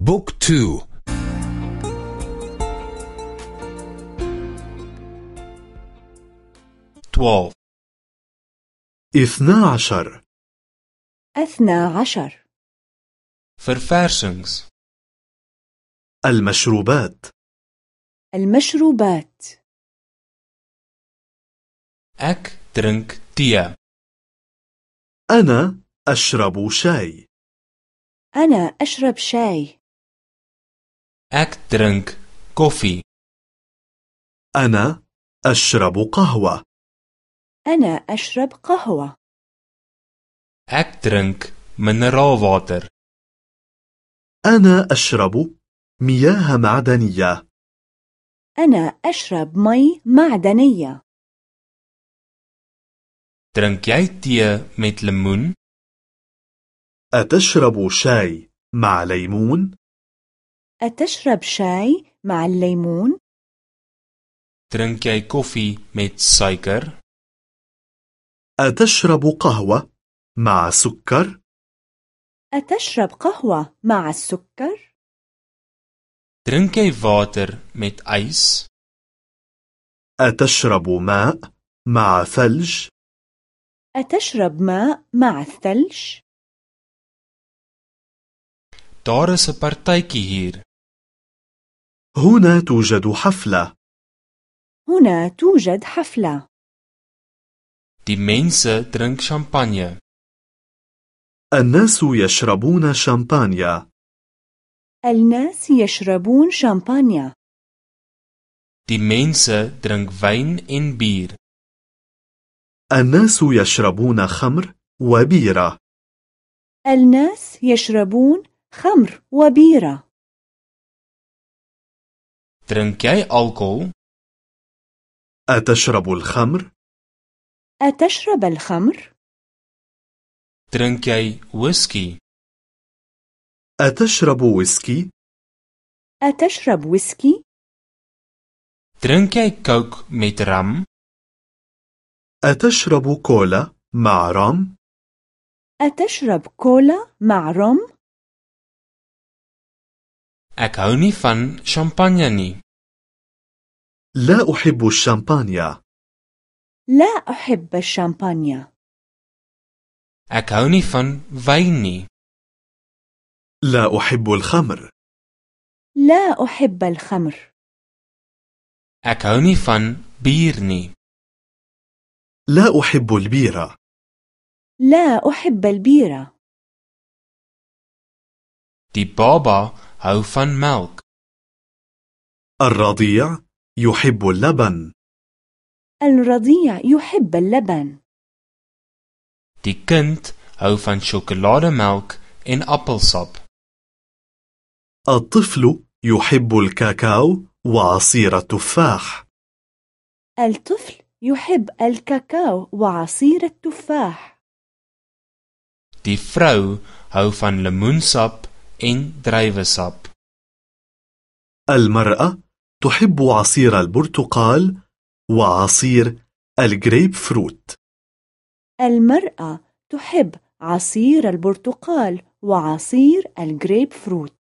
بوك تو توالف اثنا عشر أثنى عشر verversings. المشروبات المشروبات ek drink tee. أنا أشرب شاي أنا أشرب شاي ek drink koffie أنا أشرب قهوة. أنا أشرب قهوة. Ek drink mineraalwater أنا أشرب مياه معدنية. أنا أشرب مي معدنية. Drink jy tee met lemoen أتشرب شاي مع ليمون؟ أتشرب شاي مع الليمون؟ drink jy koffie met suiker أتشرب قهوة مع سكر؟ أتشرب قهوة مع السكر؟ drink jy water met ys أتشرب ماء مع ثلج؟ أتشرب ماء مع الثلج؟ daar is 'n partytjie hier هنا توجد حفلة. هنا توجد حفلة. Die mense drink champagne. الناس يشربون شامبانيا. الناس يشربون شامبانيا. Die mense drink wyn en bier. الناس يشربون خمر وبيرة. الناس يشربون خمر وبيرة. Drink jy alkohol أتشرب الخمر؟ أتشرب الخمر؟ drink jy whisky أتشرب ويسكي؟ أتشرب ويسكي؟ drink jy coke met rum أتشرب كولا مع رام؟ أتشرب كولا مع روم؟ Hou van champagne nie لا أحب الشامبانيا. لا أحب الشامبانيا. hou van wyn nie لا أحب الخمر. لا أحب الخمر. hou van bier nie لا أحب البيرة. لا أحب البيرة. die baba hou van melk الرضيع يحب اللبن. الرضيع يحب اللبن. Die kind hou van sjokolademelk en appelsap. الطفل يحب الكاكاو وعصير التفاح. الطفل يحب الكاكاو وعصير التفاح. Die vrou hou van lemoensap en druiwesap المرأة تحب عصير البرتقال وعصير الجريب فروت. المرأة تحب عصير البرتقال وعصير الجريب فروت.